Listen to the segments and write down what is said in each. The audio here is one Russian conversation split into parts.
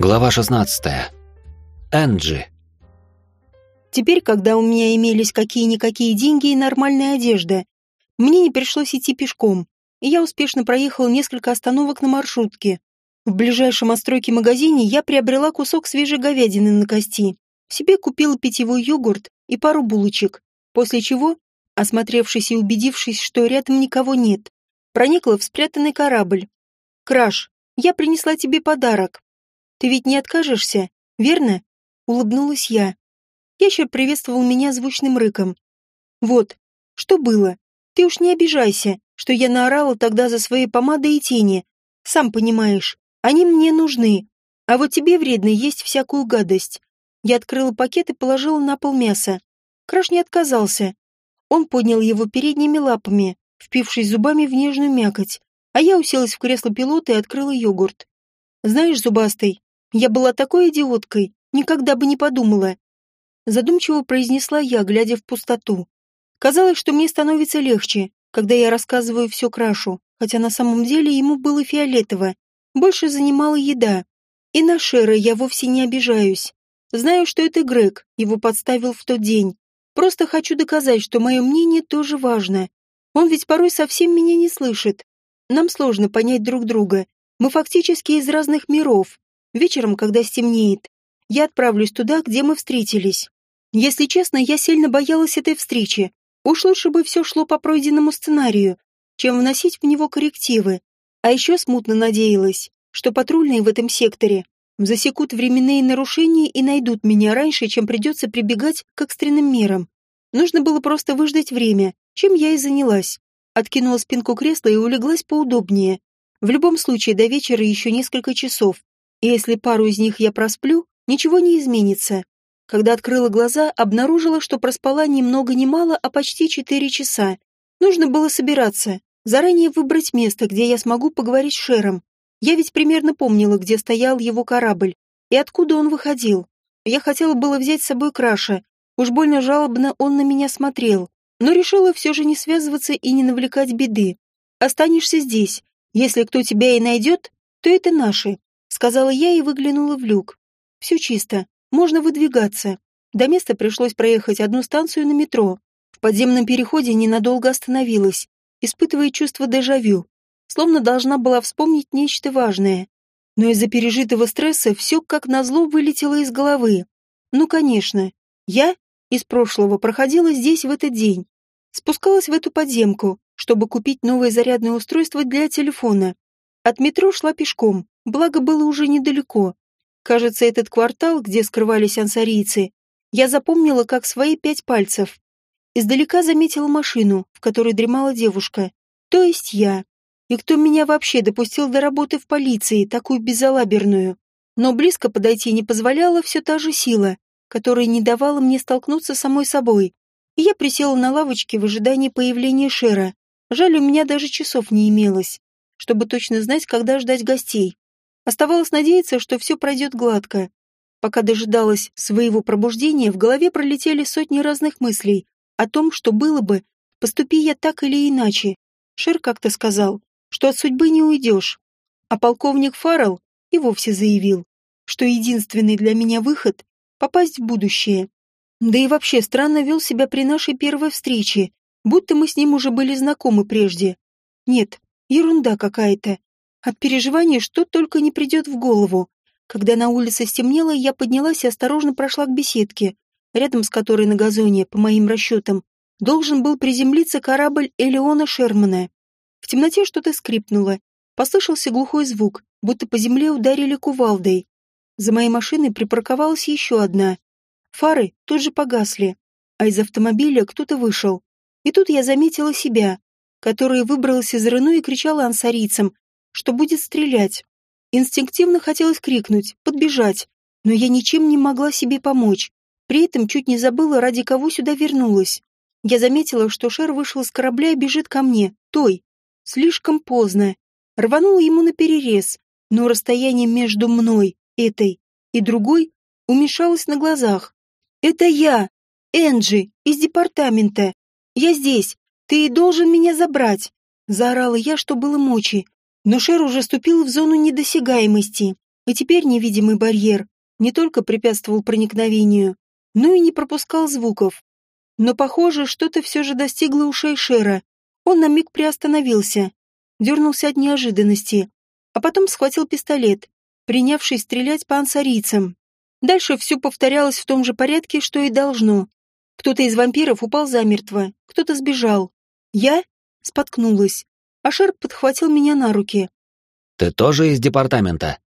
Глава 16. Энджи. Теперь, когда у меня имелись какие-никакие деньги и нормальная одежда, мне не пришлось идти пешком, и я успешно проехал несколько остановок на маршрутке. В ближайшем отстройке магазине я приобрела кусок свежей говядины на кости, себе купила питьевой йогурт и пару булочек, после чего, осмотревшись и убедившись, что рядом никого нет, проникла в спрятанный корабль. «Краш, я принесла тебе подарок. Ты ведь не откажешься, верно?» Улыбнулась я. Ящер приветствовал меня звучным рыком. «Вот, что было? Ты уж не обижайся, что я наорала тогда за свои помады и тени. Сам понимаешь, они мне нужны. А вот тебе вредно есть всякую гадость». Я открыла пакет и положила на пол мясо. Краш не отказался. Он поднял его передними лапами, впившись зубами в нежную мякоть, а я уселась в кресло пилота и открыла йогурт. «Знаешь, Зубастый, я была такой идиоткой, никогда бы не подумала задумчиво произнесла я, глядя в пустоту. Казалось, что мне становится легче, когда я рассказываю все Крашу, хотя на самом деле ему было фиолетово. Больше занимала еда. И на Шера я вовсе не обижаюсь. Знаю, что это Грег, его подставил в тот день. Просто хочу доказать, что мое мнение тоже важно. Он ведь порой совсем меня не слышит. Нам сложно понять друг друга. Мы фактически из разных миров. Вечером, когда стемнеет, я отправлюсь туда, где мы встретились. Если честно, я сильно боялась этой встречи. Уж лучше бы все шло по пройденному сценарию, чем вносить в него коррективы. А еще смутно надеялась, что патрульные в этом секторе засекут временные нарушения и найдут меня раньше, чем придется прибегать к экстренным мерам. Нужно было просто выждать время, чем я и занялась. Откинула спинку кресла и улеглась поудобнее. В любом случае, до вечера еще несколько часов. И если пару из них я просплю, ничего не изменится. Когда открыла глаза, обнаружила, что проспала ни много ни мало, а почти четыре часа. Нужно было собираться, заранее выбрать место, где я смогу поговорить с Шером. Я ведь примерно помнила, где стоял его корабль и откуда он выходил. Я хотела было взять с собой Краша. Уж больно жалобно он на меня смотрел, но решила все же не связываться и не навлекать беды. «Останешься здесь. Если кто тебя и найдет, то это наши», — сказала я и выглянула в люк. «Все чисто. Можно выдвигаться. До места пришлось проехать одну станцию на метро. В подземном переходе ненадолго остановилась, испытывая чувство дежавю, словно должна была вспомнить нечто важное. Но из-за пережитого стресса все как назло вылетело из головы. Ну, конечно, я из прошлого проходила здесь в этот день. Спускалась в эту подземку, чтобы купить новое зарядное устройство для телефона. От метро шла пешком, благо было уже недалеко. Кажется, этот квартал, где скрывались ансарийцы, я запомнила как свои пять пальцев. Издалека заметила машину, в которой дремала девушка. То есть я. И кто меня вообще допустил до работы в полиции, такую безалаберную? Но близко подойти не позволяла все та же сила, которая не давала мне столкнуться с самой собой. И я присела на лавочке в ожидании появления Шера. Жаль, у меня даже часов не имелось, чтобы точно знать, когда ждать гостей. Оставалось надеяться, что все пройдет гладко. Пока дожидалась своего пробуждения, в голове пролетели сотни разных мыслей о том, что было бы, поступи я так или иначе. Шер как-то сказал, что от судьбы не уйдешь. А полковник Фаррелл и вовсе заявил, что единственный для меня выход — попасть в будущее. Да и вообще странно вел себя при нашей первой встрече, будто мы с ним уже были знакомы прежде. Нет, ерунда какая-то. От переживания что только не придет в голову. Когда на улице стемнело, я поднялась и осторожно прошла к беседке, рядом с которой на газоне, по моим расчетам, должен был приземлиться корабль Элеона Шермана. В темноте что-то скрипнуло. Послышался глухой звук, будто по земле ударили кувалдой. За моей машиной припарковалась еще одна. Фары тут же погасли, а из автомобиля кто-то вышел. И тут я заметила себя, которая выбралась из Рену и кричала ансарийцам, что будет стрелять. Инстинктивно хотелось крикнуть, подбежать, но я ничем не могла себе помочь. При этом чуть не забыла, ради кого сюда вернулась. Я заметила, что Шер вышел с корабля и бежит ко мне, той. Слишком поздно. Рванула ему на перерез, но расстояние между мной, этой, и другой уменьшалось на глазах. «Это я, Энджи, из департамента. Я здесь. Ты должен меня забрать!» Заорала я, что было мочи, но Шер уже ступил в зону недосягаемости. И теперь невидимый барьер не только препятствовал проникновению, но и не пропускал звуков. Но, похоже, что-то все же достигло ушей Шера. Он на миг приостановился, дернулся от неожиданности, а потом схватил пистолет, принявший стрелять по ансарийцам. Дальше все повторялось в том же порядке, что и должно. Кто-то из вампиров упал замертво, кто-то сбежал. Я споткнулась, а Шер подхватил меня на руки. «Ты тоже из департамента?»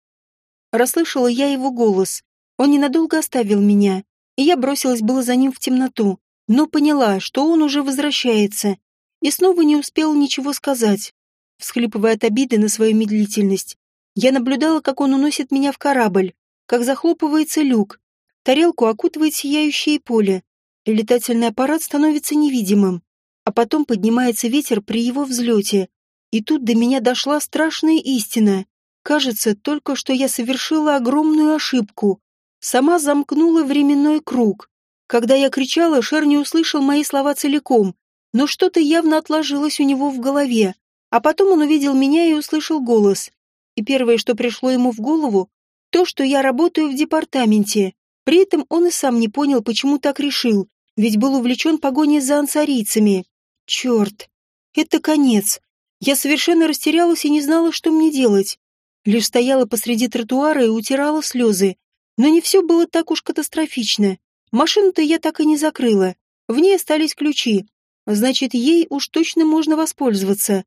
Расслышала я его голос. Он ненадолго оставил меня, и я бросилась было за ним в темноту, но поняла, что он уже возвращается, и снова не успела ничего сказать. Всхлипывая от обиды на свою медлительность, я наблюдала, как он уносит меня в корабль, как захлопывается люк, тарелку окутывает сияющее поле, и летательный аппарат становится невидимым, а потом поднимается ветер при его взлете. И тут до меня дошла страшная истина. Кажется, только что я совершила огромную ошибку. Сама замкнула временной круг. Когда я кричала, Шер не услышал мои слова целиком, но что-то явно отложилось у него в голове. А потом он увидел меня и услышал голос. И первое, что пришло ему в голову, то, что я работаю в департаменте. При этом он и сам не понял, почему так решил, ведь был увлечен погоней за ансарийцами. Черт, это конец. Я совершенно растерялась и не знала, что мне делать. Лишь стояла посреди тротуара и утирала слезы. Но не все было так уж катастрофично. Машину-то я так и не закрыла. В ней остались ключи. Значит, ей уж точно можно воспользоваться.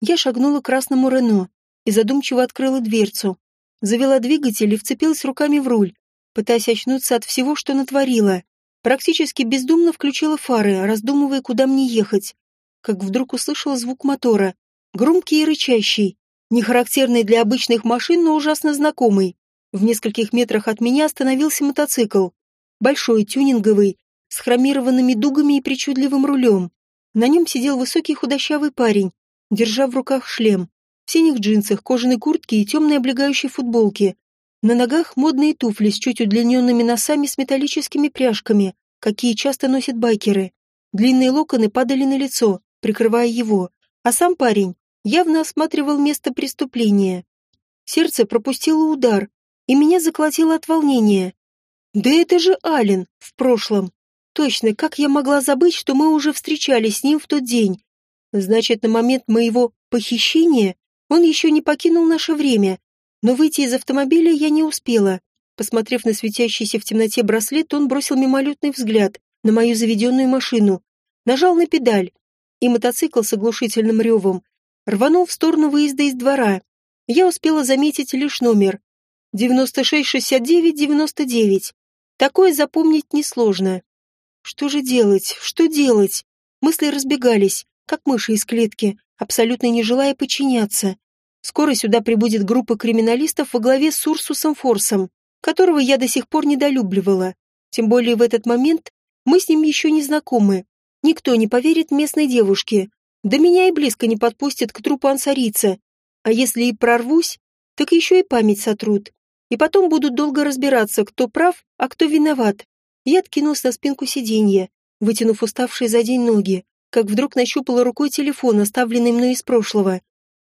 Я шагнула к красному Рено и задумчиво открыла дверцу. Завела двигатель и вцепилась руками в руль, пытаясь очнуться от всего, что натворила. Практически бездумно включила фары, раздумывая, куда мне ехать. Как вдруг услышала звук мотора. Громкий и рычащий. Не характерный для обычных машин, но ужасно знакомый. В нескольких метрах от меня остановился мотоцикл. Большой, тюнинговый, с хромированными дугами и причудливым рулем. На нем сидел высокий худощавый парень, держа в руках шлем, в синих джинсах, кожаной куртке и темной облегающей футболке. На ногах модные туфли с чуть удлиненными носами с металлическими пряжками, какие часто носят байкеры. Длинные локоны падали на лицо, прикрывая его, а сам парень явно осматривал место преступления. Сердце пропустило удар, и меня заколотило от волнения. Да это же Ален в прошлом. Точно, как я могла забыть, что мы уже встречались с ним в тот день? Значит, на момент моего похищения он еще не покинул наше время, но выйти из автомобиля я не успела. Посмотрев на светящийся в темноте браслет, он бросил мимолетный взгляд на мою заведенную машину, нажал на педаль, и мотоцикл с оглушительным ревом рванул в сторону выезда из двора. Я успела заметить лишь номер. 966999. Такое запомнить несложно. Что же делать? Что делать? Мысли разбегались, как мыши из клетки, абсолютно не желая подчиняться. Скоро сюда прибудет группа криминалистов во главе с Урсусом Форсом, которого я до сих пор недолюбливала. Тем более в этот момент мы с ним еще не знакомы. Никто не поверит местной девушке. Да меня и близко не подпустят к трупу ансарица. А если и прорвусь, так еще и память сотрут. И потом будут долго разбираться, кто прав, а кто виноват. Я откинулся на спинку сиденья, вытянув уставшие за день ноги, как вдруг нащупала рукой телефон, оставленный мной из прошлого.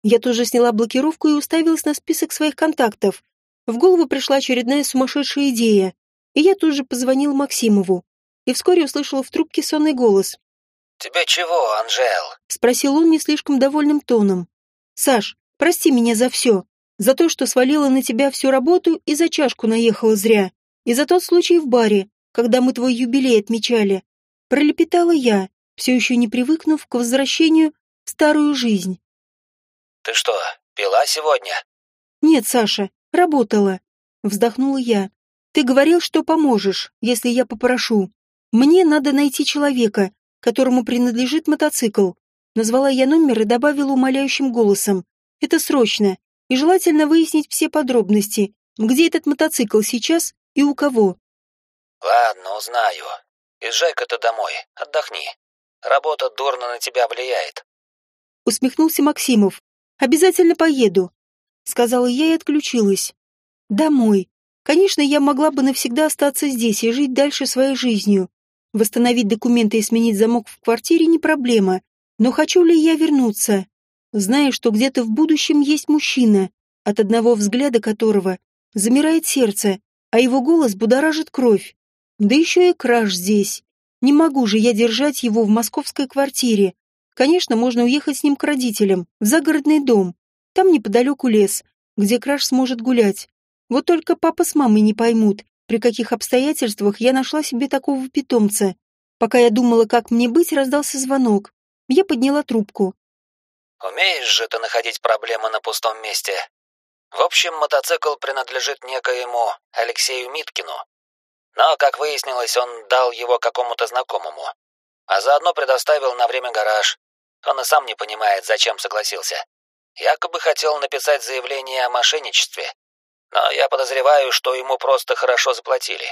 Я тоже сняла блокировку и уставилась на список своих контактов. В голову пришла очередная сумасшедшая идея, и я тут же позвонил Максимову. И вскоре услышала в трубке сонный голос. «Тебе чего, Анжел?» — спросил он не слишком довольным тоном. «Саш, прости меня за все. За то, что свалила на тебя всю работу и за чашку наехала зря. И за тот случай в баре, когда мы твой юбилей отмечали. Пролепетала я, все еще не привыкнув к возвращению в старую жизнь. «Ты что, пила сегодня?» «Нет, Саша, работала», — вздохнула я. «Ты говорил, что поможешь, если я попрошу. Мне надо найти человека, которому принадлежит мотоцикл». Назвала я номер и добавила умоляющим голосом. «Это срочно, и желательно выяснить все подробности, где этот мотоцикл сейчас и у кого». «Ладно, узнаю. Езжай-ка ты домой, отдохни. Работа дурно на тебя влияет. Усмехнулся Максимов. Обязательно поеду. Сказала я и отключилась. Домой. Конечно, я могла бы навсегда остаться здесь и жить дальше своей жизнью. Восстановить документы и сменить замок в квартире не проблема. Но хочу ли я вернуться? Зная, что где-то в будущем есть мужчина, от одного взгляда которого Замирает сердце, а его голос будоражит кровь. Да еще и краш здесь. Не могу же я держать его в московской квартире. Конечно, можно уехать с ним к родителям, в загородный дом. Там неподалеку лес, где краш сможет гулять. Вот только папа с мамой не поймут, при каких обстоятельствах я нашла себе такого питомца. Пока я думала, как мне быть, раздался звонок. Я подняла трубку. «Умеешь же ты находить проблемы на пустом месте. В общем, мотоцикл принадлежит некоему Алексею Миткину. Но, как выяснилось, он дал его какому-то знакомому. А заодно предоставил на время гараж. Он и сам не понимает, зачем согласился. Якобы хотел написать заявление о мошенничестве. Но я подозреваю, что ему просто хорошо заплатили.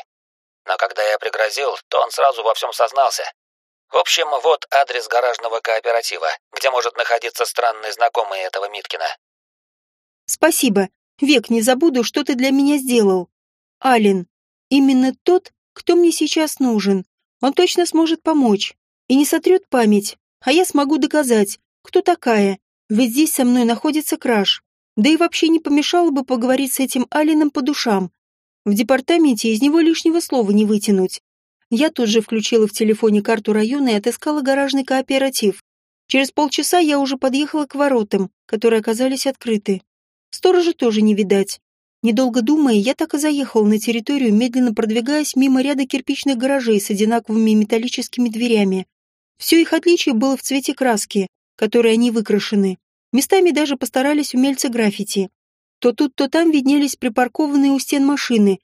Но когда я пригрозил, то он сразу во всем сознался. В общем, вот адрес гаражного кооператива, где может находиться странный знакомый этого Миткина. Спасибо. Век не забуду, что ты для меня сделал. Ален, именно тот, кто мне сейчас нужен. Он точно сможет помочь. И не сотрет память. А я смогу доказать, кто такая. Ведь здесь со мной находится краш. Да и вообще не помешало бы поговорить с этим Алином по душам. В департаменте из него лишнего слова не вытянуть. Я тут же включила в телефоне карту района и отыскала гаражный кооператив. Через полчаса я уже подъехала к воротам, которые оказались открыты. Сторожа тоже не видать. Недолго думая, я так и заехала на территорию, медленно продвигаясь мимо ряда кирпичных гаражей с одинаковыми металлическими дверями. Все их отличие было в цвете краски, которой они выкрашены. Местами даже постарались умельцы граффити. То тут, то там виднелись припаркованные у стен машины.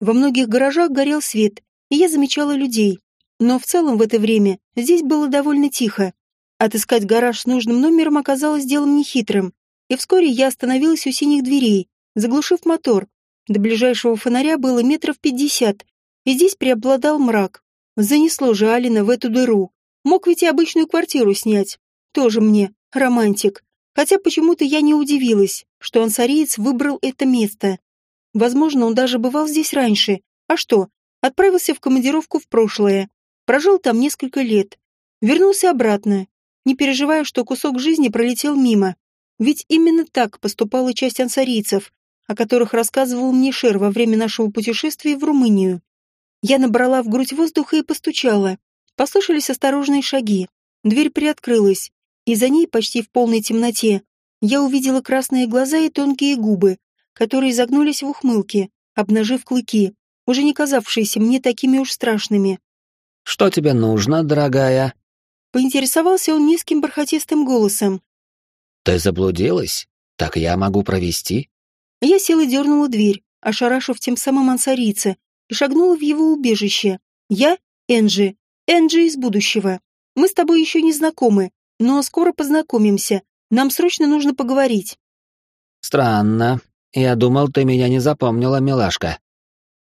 Во многих гаражах горел свет, и я замечала людей. Но в целом в это время здесь было довольно тихо. Отыскать гараж с нужным номером оказалось делом нехитрым, и вскоре я остановилась у синих дверей, заглушив мотор. До ближайшего фонаря было метров пятьдесят, и здесь преобладал мрак. Занесло же Алина в эту дыру. Мог ведь и обычную квартиру снять. Тоже мне, романтик. Хотя почему-то я не удивилась, что ансариец выбрал это место. Возможно, он даже бывал здесь раньше. А что? Отправился в командировку в прошлое. Прожил там несколько лет. Вернулся обратно, не переживая, что кусок жизни пролетел мимо. Ведь именно так поступала часть ансарийцев, о которых рассказывал мне Шер во время нашего путешествия в Румынию. Я набрала в грудь воздуха и постучала. Послышались осторожные шаги. Дверь приоткрылась, и за ней, почти в полной темноте, я увидела красные глаза и тонкие губы, которые загнулись в ухмылке, обнажив клыки, уже не казавшиеся мне такими уж страшными. «Что тебе нужно, дорогая?» Поинтересовался он низким бархатистым голосом. «Ты заблудилась? Так я могу провести?» Я села и дернула дверь, ошарашив тем самым ансарийца, и шагнула в его убежище. Я — Энджи, Энджи из будущего. Мы с тобой еще не знакомы, но скоро познакомимся. Нам срочно нужно поговорить. Странно. Я думал, ты меня не запомнила, милашка.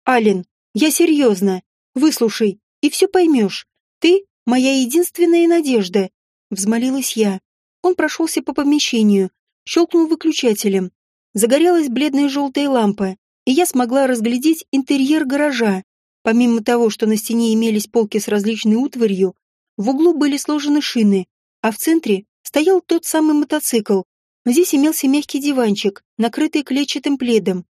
Ален, я серьезно. Выслушай, и все поймешь. Ты — моя единственная надежда. Взмолилась я. Он прошелся по помещению, щелкнул выключателем. Загорелась бледная желтая лампа, и я смогла разглядеть интерьер гаража. Помимо того, что на стене имелись полки с различной утварью, в углу были сложены шины, а в центре стоял тот самый мотоцикл. Здесь имелся мягкий диванчик, накрытый клетчатым пледом.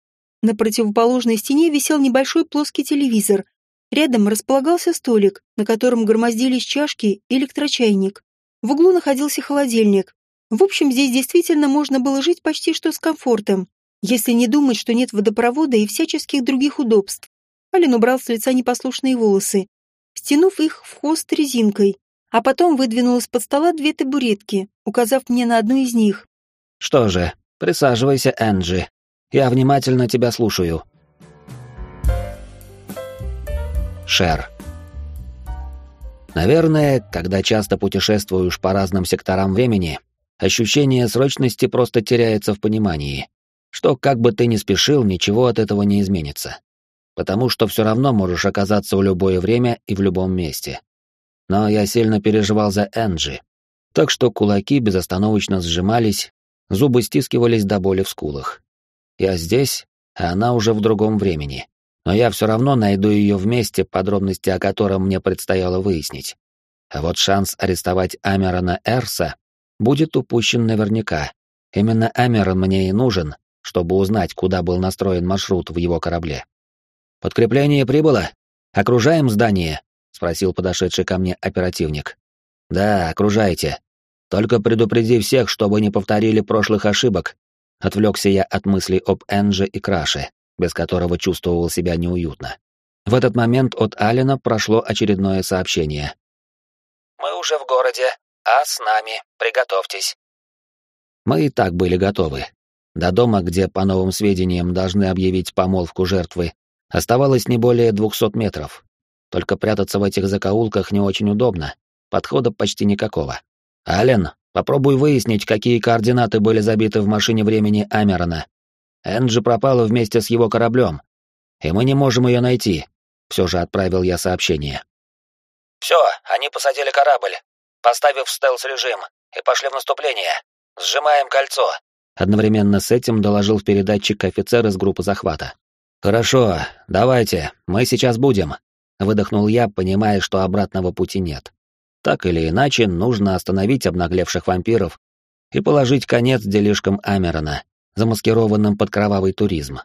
На противоположной стене висел небольшой плоский телевизор. Рядом располагался столик, на котором громоздились чашки и электрочайник. В углу находился холодильник. В общем, здесь действительно можно было жить почти что с комфортом, если не думать, что нет водопровода и всяческих других удобств. Ален убрал с лица непослушные волосы, стянув их в хвост резинкой, а потом выдвинул из-под стола две табуретки, указав мне на одну из них. «Что же, присаживайся, Энджи. Я внимательно тебя слушаю». Шер. Наверное, когда часто путешествуешь по разным секторам времени, ощущение срочности просто теряется в понимании, что как бы ты ни спешил, ничего от этого не изменится. Потому что все равно можешь оказаться в любое время и в любом месте но я сильно переживал за Энджи, так что кулаки безостановочно сжимались, зубы стискивались до боли в скулах. Я здесь, а она уже в другом времени, но я все равно найду ее вместе, подробности о котором мне предстояло выяснить. А вот шанс арестовать Амерона Эрса будет упущен наверняка. Именно Амерон мне и нужен, чтобы узнать, куда был настроен маршрут в его корабле. «Подкрепление прибыло? Окружаем здание?» — спросил подошедший ко мне оперативник. «Да, окружайте. Только предупреди всех, чтобы не повторили прошлых ошибок». Отвлекся я от мыслей об Энже и Краше, без которого чувствовал себя неуютно. В этот момент от Алина прошло очередное сообщение. «Мы уже в городе, а с нами. Приготовьтесь». Мы и так были готовы. До дома, где, по новым сведениям, должны объявить помолвку жертвы, оставалось не более двухсот метров. Только прятаться в этих закоулках не очень удобно, подхода почти никакого. «Ален, попробуй выяснить, какие координаты были забиты в машине времени Амерона. Энджи пропала вместе с его кораблем, и мы не можем ее найти», — все же отправил я сообщение. «Все, они посадили корабль, поставив стелс-режим, и пошли в наступление. Сжимаем кольцо. Одновременно с этим доложил в передатчик офицер из группы захвата. «Хорошо, давайте, мы сейчас будем», — выдохнул я, понимая, что обратного пути нет. Так или иначе, нужно остановить обнаглевших вампиров и положить конец делишкам Амерона, замаскированным под кровавый туризм.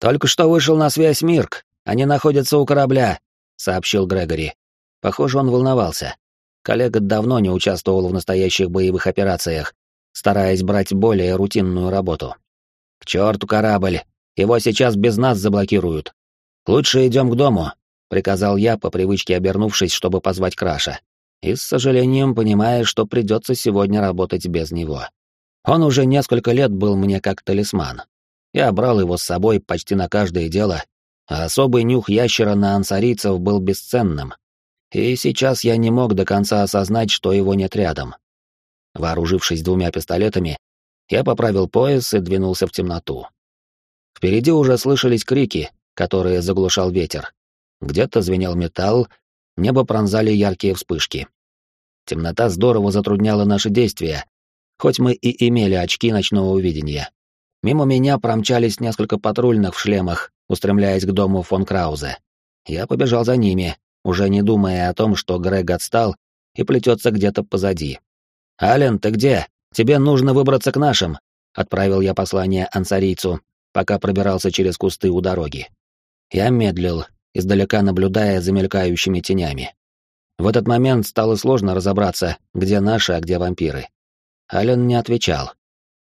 «Только что вышел на связь Мирк, они находятся у корабля», — сообщил Грегори. Похоже, он волновался. Коллега давно не участвовал в настоящих боевых операциях, стараясь брать более рутинную работу. «К черту корабль! Его сейчас без нас заблокируют. Лучше идем к дому», — приказал я, по привычке обернувшись, чтобы позвать Краша. И с сожалением понимая, что придется сегодня работать без него. Он уже несколько лет был мне как талисман. Я брал его с собой почти на каждое дело, а особый нюх ящера на ансарийцев был бесценным. И сейчас я не мог до конца осознать, что его нет рядом. Вооружившись двумя пистолетами, я поправил пояс и двинулся в темноту. Впереди уже слышались крики, которые заглушал ветер. Где-то звенел металл, небо пронзали яркие вспышки. Темнота здорово затрудняла наши действия, хоть мы и имели очки ночного видения. Мимо меня промчались несколько патрульных в шлемах, устремляясь к дому фон Краузе. Я побежал за ними, уже не думая о том, что Грег отстал и плетется где-то позади. «Ален, ты где? Тебе нужно выбраться к нашим», — отправил я послание ансарийцу, пока пробирался через кусты у дороги. Я медлил, издалека наблюдая за мелькающими тенями. В этот момент стало сложно разобраться, где наши, а где вампиры. Ален не отвечал.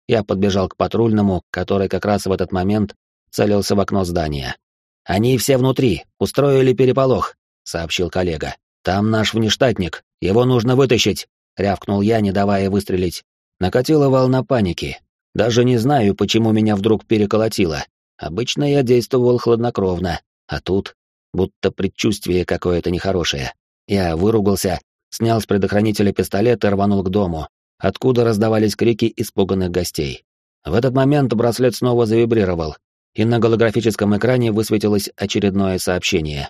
Я подбежал к патрульному, который как раз в этот момент целился в окно здания. «Они все внутри, устроили переполох», — сообщил коллега. «Там наш внештатник, его нужно вытащить», рявкнул я, не давая выстрелить. Накатила волна паники. Даже не знаю, почему меня вдруг переколотило. Обычно я действовал хладнокровно, а тут будто предчувствие какое-то нехорошее. Я выругался, снял с предохранителя пистолет и рванул к дому, откуда раздавались крики испуганных гостей. В этот момент браслет снова завибрировал, и на голографическом экране высветилось очередное сообщение.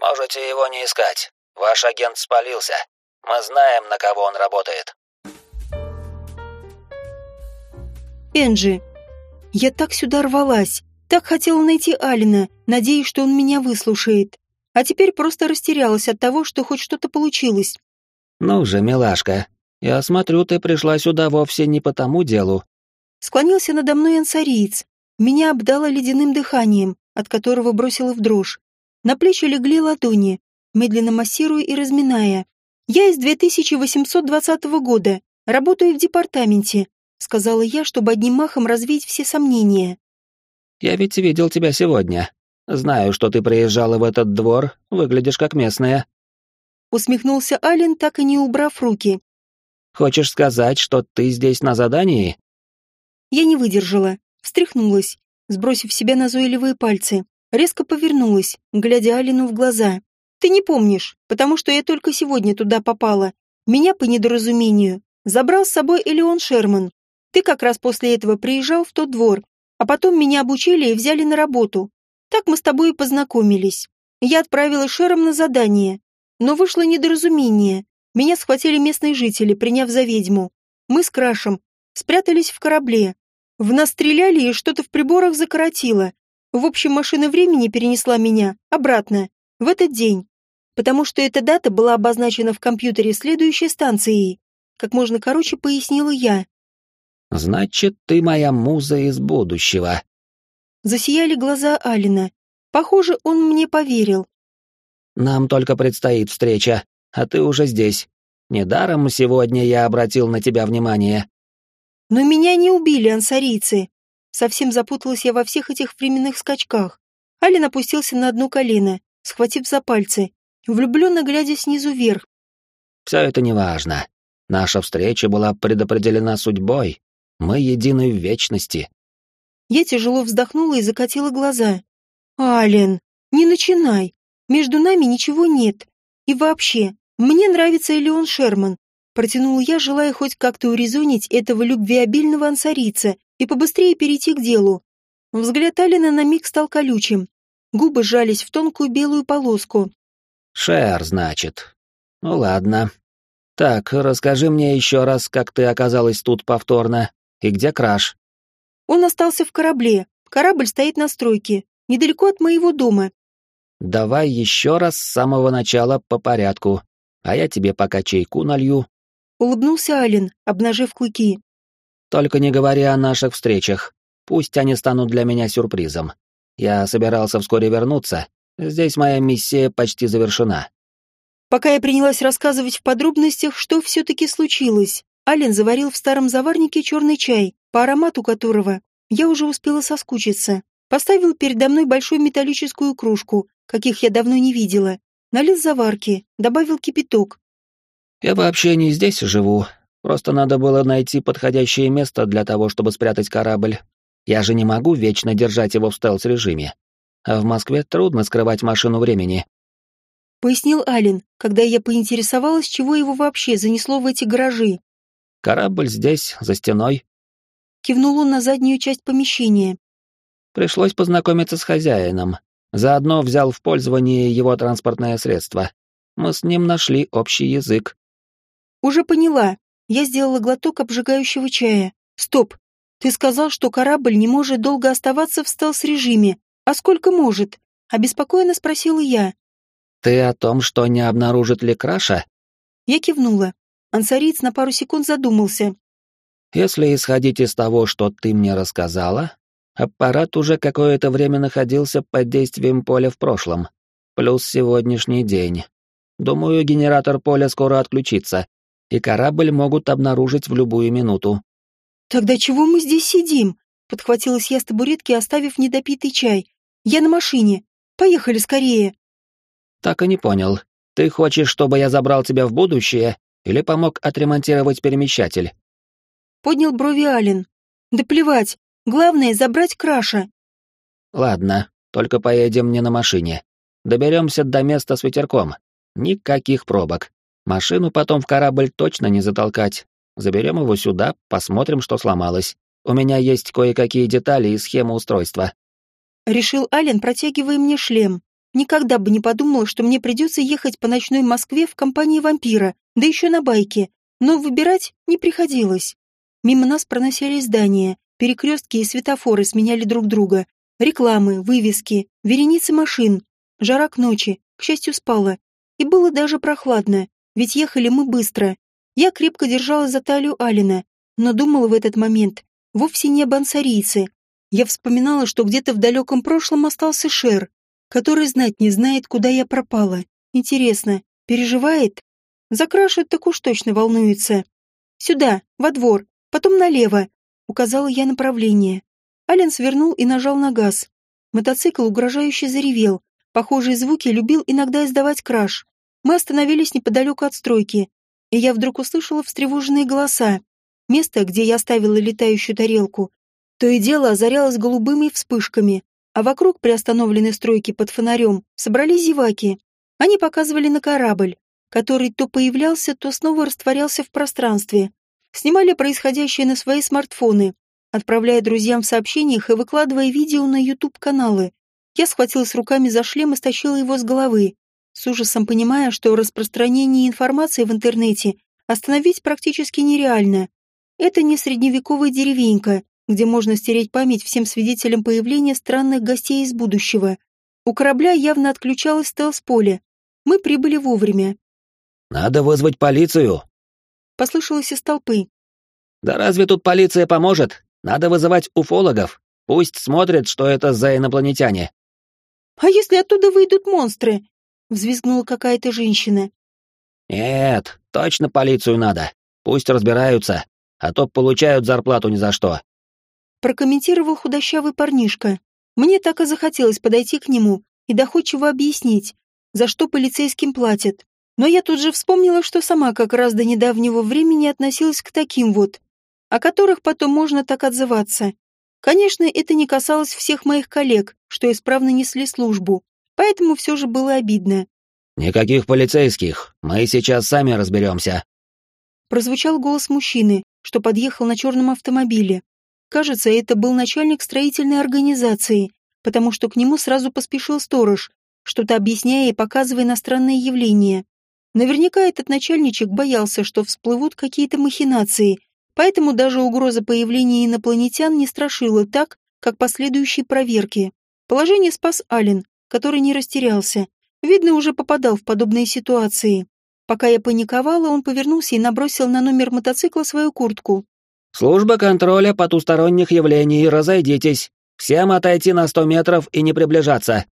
«Можете его не искать. Ваш агент спалился. Мы знаем, на кого он работает. Энджи, я так сюда рвалась, так хотела найти Алина, надеясь, что он меня выслушает. А теперь просто растерялась от того, что хоть что-то получилось. Ну же, милашка, я смотрю, ты пришла сюда вовсе не по тому делу. Склонился надо мной ансариец. Меня обдало ледяным дыханием, от которого бросило в дрожь. На плечи легли ладони, медленно массируя и разминая. «Я из 2820 года, работаю в департаменте», сказала я, чтобы одним махом развеять все сомнения. «Я ведь видел тебя сегодня. Знаю, что ты приезжала в этот двор, выглядишь как местная». Усмехнулся Ален, так и не убрав руки. «Хочешь сказать, что ты здесь на задании?» Я не выдержала, встряхнулась, сбросив себя назойливые пальцы, резко повернулась, глядя Алину в глаза. Ты не помнишь, потому что я только сегодня туда попала. Меня по недоразумению забрал с собой Элеон Шерман. Ты как раз после этого приезжал в тот двор, а потом меня обучили и взяли на работу. Так мы с тобой и познакомились. Я отправила Шером на задание, но вышло недоразумение. Меня схватили местные жители, приняв за ведьму. Мы с Крашем спрятались в корабле. В нас стреляли и что-то в приборах закоротило. В общем, машина времени перенесла меня обратно, в этот день потому что эта дата была обозначена в компьютере следующей станцией. Как можно короче пояснила я. Значит, ты моя муза из будущего. Засияли глаза Алина. Похоже, он мне поверил. Нам только предстоит встреча, а ты уже здесь. Недаром сегодня я обратил на тебя внимание. Но меня не убили ансарийцы. Совсем запуталась я во всех этих временных скачках. Алин опустился на одно колено, схватив за пальцы, влюбленно глядя снизу вверх. Все это неважно. Наша встреча была предопределена судьбой. Мы едины в вечности. Я тяжело вздохнула и закатила глаза. «Ален, не начинай. Между нами ничего нет. И вообще, мне нравится Элеон Шерман. Протянула я, желая хоть как-то урезонить этого любвеобильного ансарица и побыстрее перейти к делу. Взгляд Алина на миг стал колючим. Губы сжались в тонкую белую полоску. «Шер, значит. Ну ладно. Так, расскажи мне еще раз, как ты оказалась тут повторно, и где краш?» Он остался в корабле. Корабль стоит на стройке, недалеко от моего дома. Давай еще раз с самого начала по порядку, а я тебе пока чайку налью. Улыбнулся Ален, обнажив клыки. Только не говори о наших встречах. Пусть они станут для меня сюрпризом. Я собирался вскоре вернуться. Здесь моя миссия почти завершена. Пока я принялась рассказывать в подробностях, что все-таки случилось, Ален заварил в старом заварнике черный чай, по аромату которого я уже успела соскучиться. Поставил передо мной большую металлическую кружку, каких я давно не видела. Налил заварки, добавил кипяток. «Я вообще не здесь живу. Просто надо было найти подходящее место для того, чтобы спрятать корабль. Я же не могу вечно держать его в стелс-режиме. А в Москве трудно скрывать машину времени». Пояснил Ален, когда я поинтересовалась, чего его вообще занесло в эти гаражи. «Корабль здесь, за стеной». Кивнул он на заднюю часть помещения. Пришлось познакомиться с хозяином. Заодно взял в пользование его транспортное средство. Мы с ним нашли общий язык. Уже поняла. Я сделала глоток обжигающего чая. Стоп. Ты сказал, что корабль не может долго оставаться в стелс-режиме. А сколько может? Обеспокоенно спросила я. Ты о том, что не обнаружит ли краша? Я кивнула. Ансариец на пару секунд задумался. Если исходить из того, что ты мне рассказала, Аппарат уже какое-то время находился под действием поля в прошлом. Плюс сегодняшний день. Думаю, генератор поля скоро отключится, и корабль могут обнаружить в любую минуту. «Тогда чего мы здесь сидим?» Подхватилась я с табуретки, оставив недопитый чай. «Я на машине. Поехали скорее». «Так и не понял. Ты хочешь, чтобы я забрал тебя в будущее или помог отремонтировать перемещатель?» Поднял брови Ален. «Да плевать. Главное — забрать Краша. Ладно, только поедем не на машине. Доберемся до места с ветерком. Никаких пробок. Машину потом в корабль точно не затолкать. Заберем его сюда, посмотрим, что сломалось. У меня есть кое-какие детали и схема устройства. Решил Ален, протягивая мне шлем. Никогда бы не подумал, что мне придется ехать по ночной Москве в компании вампира, да еще на байке. Но выбирать не приходилось. Мимо нас проносились здания, Перекрестки и светофоры сменяли друг друга. Рекламы, вывески, вереницы машин. Жара к ночи, к счастью, спала. И было даже прохладно, ведь ехали мы быстро. Я крепко держала за талию Алина, но думала в этот момент вовсе не об ансарийце. Я вспоминала, что где-то в далеком прошлом остался Шер, который знать не знает, куда я пропала. Интересно, переживает? Закрашивает так уж точно волнуется. Сюда, во двор, потом налево, Указала я направление. Ален свернул и нажал на газ. Мотоцикл угрожающе заревел. Похожие звуки любил иногда издавать краш. Мы остановились неподалеку от стройки, и я вдруг услышала встревоженные голоса. Место, где я оставила летающую тарелку, то и дело озарялось голубыми вспышками, а вокруг приостановленной стройки под фонарем собрались зеваки. Они показывали на корабль, который то появлялся, то снова растворялся в пространстве снимали происходящее на свои смартфоны, отправляя друзьям в сообщениях и выкладывая видео на YouTube-каналы. Я схватилась руками за шлем и стащила его с головы, с ужасом понимая, что распространение информации в интернете остановить практически нереально. Это не средневековая деревенька, где можно стереть память всем свидетелям появления странных гостей из будущего. У корабля явно отключалось стелс-поле. Мы прибыли вовремя. «Надо вызвать полицию», послышалось из толпы. Да разве тут полиция поможет? Надо вызывать уфологов. Пусть смотрят, что это за инопланетяне. А если оттуда выйдут монстры? Взвизгнула какая-то женщина. Нет, точно полицию надо. Пусть разбираются, а то получают зарплату ни за что. Прокомментировал худощавый парнишка. Мне так и захотелось подойти к нему и доходчиво объяснить, за что полицейским платят. Но я тут же вспомнила, что сама как раз до недавнего времени относилась к таким вот, о которых потом можно так отзываться. Конечно, это не касалось всех моих коллег, что исправно несли службу, поэтому все же было обидно. «Никаких полицейских, мы сейчас сами разберемся», прозвучал голос мужчины, что подъехал на черном автомобиле. Кажется, это был начальник строительной организации, потому что к нему сразу поспешил сторож, что-то объясняя и показывая иностранные явления. Наверняка этот начальничек боялся, что всплывут какие-то махинации, поэтому даже угроза появления инопланетян не страшила так, как последующие проверки. Положение спас Ален, который не растерялся. Видно, уже попадал в подобные ситуации. Пока я паниковала, он повернулся и набросил на номер мотоцикла свою куртку. «Служба контроля потусторонних явлений, разойдитесь. Всем отойти на сто метров и не приближаться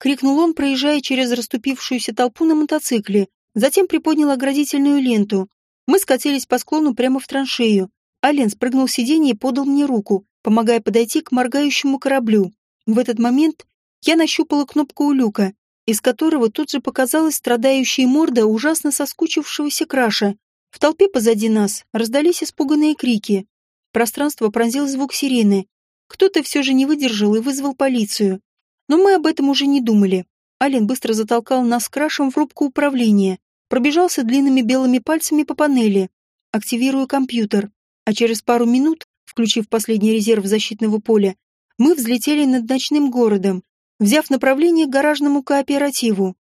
крикнул он, проезжая через расступившуюся толпу на мотоцикле, затем приподнял оградительную ленту. Мы скатились по склону прямо в траншею. Ален спрыгнул с сиденья и подал мне руку, помогая подойти к моргающему кораблю. В этот момент я нащупала кнопку у люка, из которого тут же показалась страдающая морда ужасно соскучившегося краша. В толпе позади нас раздались испуганные крики. Пространство пронзил звук сирены. Кто-то все же не выдержал и вызвал полицию. Но мы об этом уже не думали. Ален быстро затолкал нас крашем в рубку управления, пробежался длинными белыми пальцами по панели, активируя компьютер, а через пару минут, включив последний резерв защитного поля, мы взлетели над ночным городом, взяв направление к гаражному кооперативу.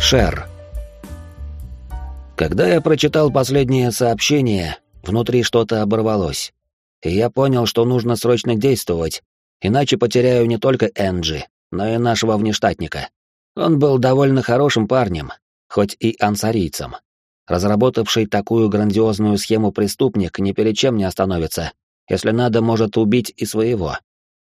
Шер. Когда я прочитал последнее сообщение, внутри что-то оборвалось и я понял, что нужно срочно действовать, иначе потеряю не только Энджи, но и нашего внештатника. Он был довольно хорошим парнем, хоть и ансарийцем. Разработавший такую грандиозную схему преступник ни перед чем не остановится. Если надо, может убить и своего.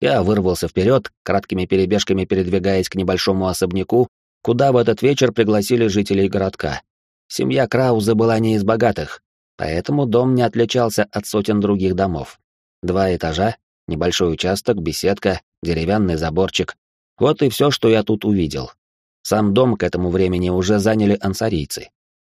Я вырвался вперед, краткими перебежками передвигаясь к небольшому особняку, куда в этот вечер пригласили жителей городка. Семья Крауза была не из богатых, Поэтому дом не отличался от сотен других домов. Два этажа, небольшой участок, беседка, деревянный заборчик. Вот и все, что я тут увидел. Сам дом к этому времени уже заняли ансарийцы.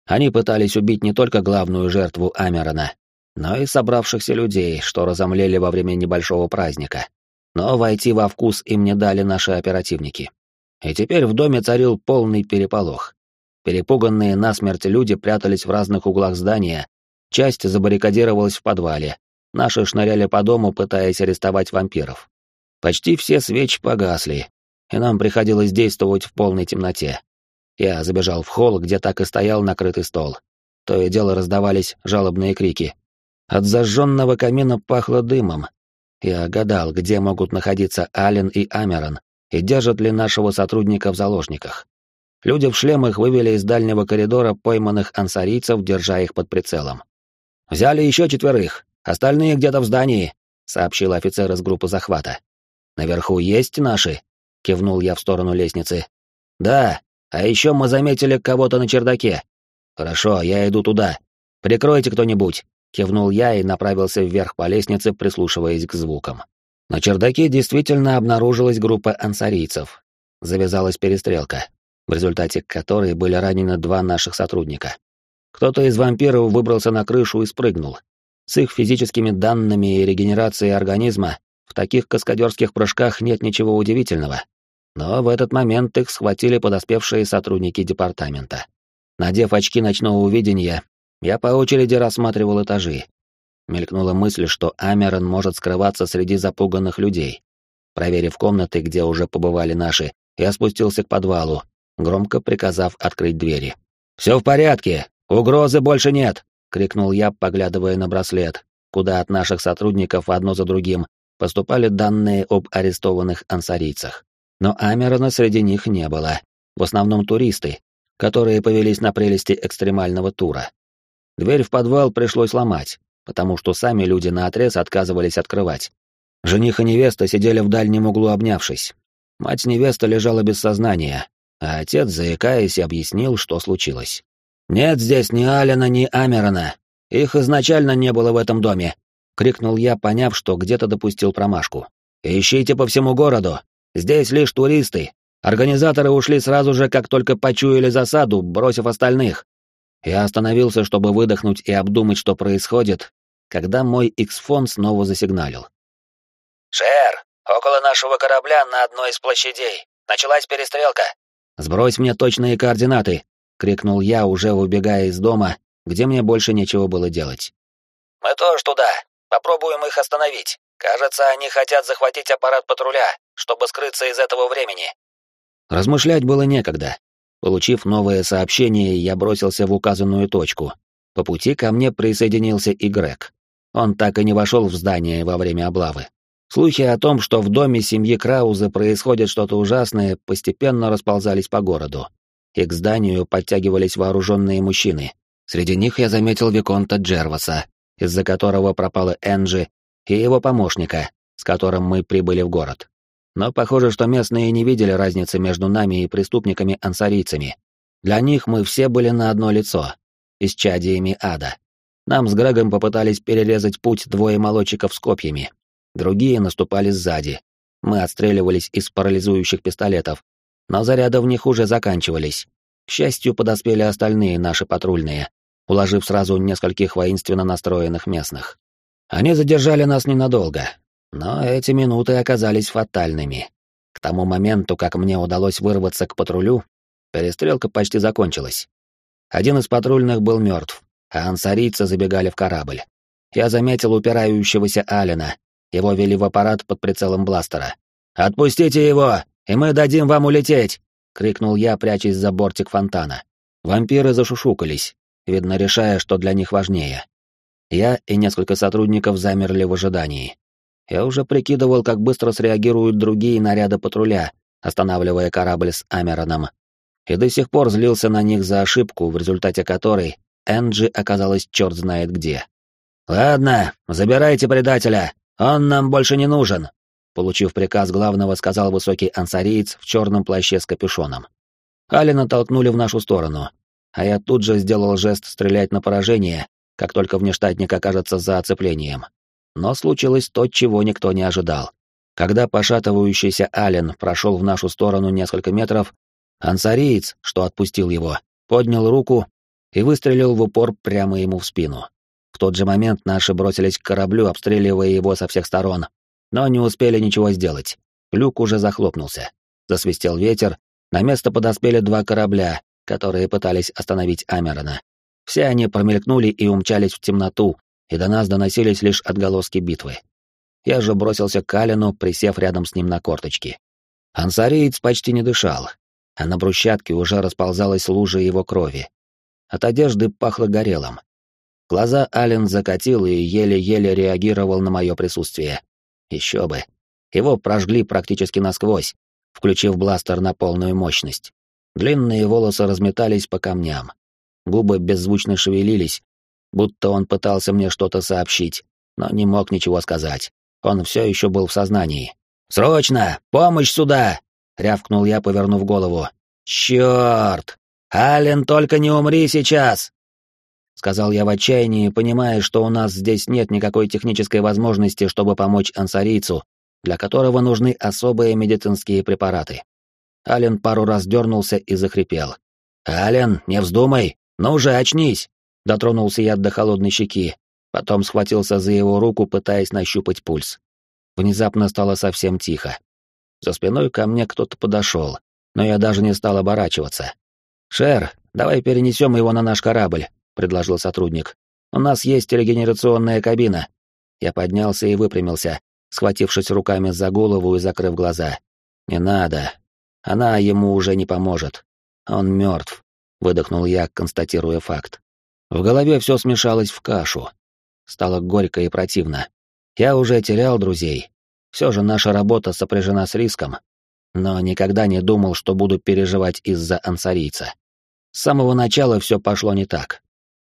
Они пытались убить не только главную жертву Амерона, но и собравшихся людей, что разомлели во время небольшого праздника. Но войти во вкус им не дали наши оперативники. И теперь в доме царил полный переполох. Перепуганные насмерть люди прятались в разных углах здания, Часть забаррикадировалась в подвале. Наши шныряли по дому, пытаясь арестовать вампиров. Почти все свечи погасли, и нам приходилось действовать в полной темноте. Я забежал в холл, где так и стоял накрытый стол. То и дело раздавались жалобные крики. От зажженного камина пахло дымом. Я гадал, где могут находиться Ален и Амерон, и держат ли нашего сотрудника в заложниках. Люди в шлемах вывели из дальнего коридора пойманных ансарийцев, держа их под прицелом. «Взяли еще четверых, остальные где-то в здании», — сообщил офицер из группы захвата. «Наверху есть наши?» — кивнул я в сторону лестницы. «Да, а еще мы заметили кого-то на чердаке». «Хорошо, я иду туда. Прикройте кто-нибудь», — кивнул я и направился вверх по лестнице, прислушиваясь к звукам. На чердаке действительно обнаружилась группа ансарийцев. Завязалась перестрелка, в результате которой были ранены два наших сотрудника. Кто-то из вампиров выбрался на крышу и спрыгнул. С их физическими данными и регенерацией организма в таких каскадерских прыжках нет ничего удивительного. Но в этот момент их схватили подоспевшие сотрудники департамента. Надев очки ночного видения, я по очереди рассматривал этажи. Мелькнула мысль, что Амерон может скрываться среди запуганных людей. Проверив комнаты, где уже побывали наши, я спустился к подвалу, громко приказав открыть двери. «Все в порядке, «Угрозы больше нет!» — крикнул я, поглядывая на браслет, куда от наших сотрудников одно за другим поступали данные об арестованных ансарийцах. Но Амерона среди них не было. В основном туристы, которые повелись на прелести экстремального тура. Дверь в подвал пришлось ломать, потому что сами люди наотрез отказывались открывать. Жених и невеста сидели в дальнем углу обнявшись. Мать невеста лежала без сознания, а отец, заикаясь, объяснил, что случилось. «Нет здесь ни Алина, ни Амерона. Их изначально не было в этом доме», — крикнул я, поняв, что где-то допустил промашку. «Ищите по всему городу. Здесь лишь туристы. Организаторы ушли сразу же, как только почуяли засаду, бросив остальных. Я остановился, чтобы выдохнуть и обдумать, что происходит, когда мой X-фон снова засигналил. «Шер, около нашего корабля на одной из площадей. Началась перестрелка». «Сбрось мне точные координаты», — крикнул я, уже выбегая из дома, где мне больше нечего было делать. «Мы тоже туда. Попробуем их остановить. Кажется, они хотят захватить аппарат патруля, чтобы скрыться из этого времени». Размышлять было некогда. Получив новое сообщение, я бросился в указанную точку. По пути ко мне присоединился и Грег. Он так и не вошел в здание во время облавы. Слухи о том, что в доме семьи Краузы происходит что-то ужасное, постепенно расползались по городу. И к зданию подтягивались вооруженные мужчины. Среди них я заметил Виконта Джерваса, из-за которого пропала Энджи, и его помощника, с которым мы прибыли в город. Но похоже, что местные не видели разницы между нами и преступниками-ансарийцами. Для них мы все были на одно лицо, исчадиями ада. Нам с Грегом попытались перерезать путь двое молодчиков с копьями. Другие наступали сзади. Мы отстреливались из парализующих пистолетов, но заряды в них уже заканчивались. К счастью, подоспели остальные наши патрульные, уложив сразу нескольких воинственно настроенных местных. Они задержали нас ненадолго, но эти минуты оказались фатальными. К тому моменту, как мне удалось вырваться к патрулю, перестрелка почти закончилась. Один из патрульных был мертв, а ансарийцы забегали в корабль. Я заметил упирающегося Алина. Его вели в аппарат под прицелом бластера. «Отпустите его, и мы дадим вам улететь!» — крикнул я, прячась за бортик фонтана. Вампиры зашушукались, видно, решая, что для них важнее. Я и несколько сотрудников замерли в ожидании. Я уже прикидывал, как быстро среагируют другие наряды патруля, останавливая корабль с Амероном. И до сих пор злился на них за ошибку, в результате которой Энджи оказалась черт знает где. «Ладно, забирайте предателя, он нам больше не нужен», получив приказ главного, сказал высокий ансариец в черном плаще с капюшоном. Алина толкнули в нашу сторону, а я тут же сделал жест стрелять на поражение, как только внештатник окажется за оцеплением. Но случилось то, чего никто не ожидал. Когда пошатывающийся Ален прошел в нашу сторону несколько метров, ансариец, что отпустил его, поднял руку и выстрелил в упор прямо ему в спину. В тот же момент наши бросились к кораблю, обстреливая его со всех сторон, но не успели ничего сделать. Люк уже захлопнулся. Засвистел ветер, на место подоспели два корабля, которые пытались остановить Амерона. Все они промелькнули и умчались в темноту, и до нас доносились лишь отголоски битвы. Я же бросился к Калину, присев рядом с ним на корточки. Ансариец почти не дышал, а на брусчатке уже расползалась лужа его крови. От одежды пахло горелым. Глаза Ален закатил и еле-еле реагировал на мое присутствие. Еще бы. Его прожгли практически насквозь, включив бластер на полную мощность. Длинные волосы разметались по камням. Губы беззвучно шевелились, будто он пытался мне что-то сообщить, но не мог ничего сказать. Он все еще был в сознании. «Срочно! Помощь сюда!» — рявкнул я, повернув голову. «Черт! Ален, только не умри сейчас!» Сказал я в отчаянии, понимая, что у нас здесь нет никакой технической возможности, чтобы помочь ансарийцу, для которого нужны особые медицинские препараты. Ален пару раз дернулся и захрипел. «Ален, не вздумай! Ну же, очнись!» Дотронулся я до холодной щеки, потом схватился за его руку, пытаясь нащупать пульс. Внезапно стало совсем тихо. За спиной ко мне кто-то подошел, но я даже не стал оборачиваться. «Шер, давай перенесем его на наш корабль», — предложил сотрудник. «У нас есть регенерационная кабина». Я поднялся и выпрямился, схватившись руками за голову и закрыв глаза. «Не надо. Она ему уже не поможет. Он мертв», — выдохнул я, констатируя факт. В голове все смешалось в кашу. Стало горько и противно. Я уже терял друзей. Все же наша работа сопряжена с риском. Но никогда не думал, что буду переживать из-за ансарийца. С самого начала все пошло не так.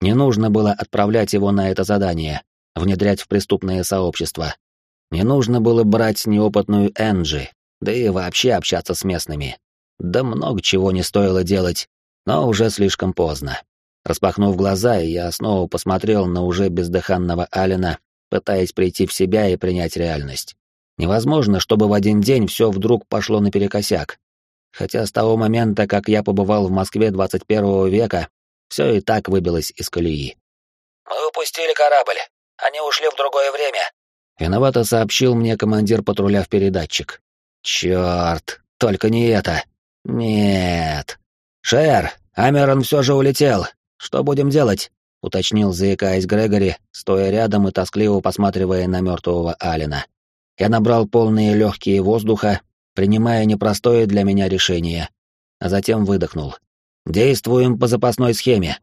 Не нужно было отправлять его на это задание, внедрять в преступное сообщество. Не нужно было брать неопытную Энджи, да и вообще общаться с местными. Да много чего не стоило делать, но уже слишком поздно. Распахнув глаза, я снова посмотрел на уже бездыханного Алина, пытаясь прийти в себя и принять реальность. Невозможно, чтобы в один день все вдруг пошло наперекосяк. Хотя с того момента, как я побывал в Москве 21 века, все и так выбилось из колеи. «Мы упустили корабль. Они ушли в другое время», — виновато сообщил мне командир патруля в передатчик. «Черт, только не это. Нет. Шер, Амерон все же улетел. Что будем делать?» — уточнил, заикаясь Грегори, стоя рядом и тоскливо посматривая на мертвого Алина. Я набрал полные легкие воздуха, принимая непростое для меня решение, а затем выдохнул. «Действуем по запасной схеме.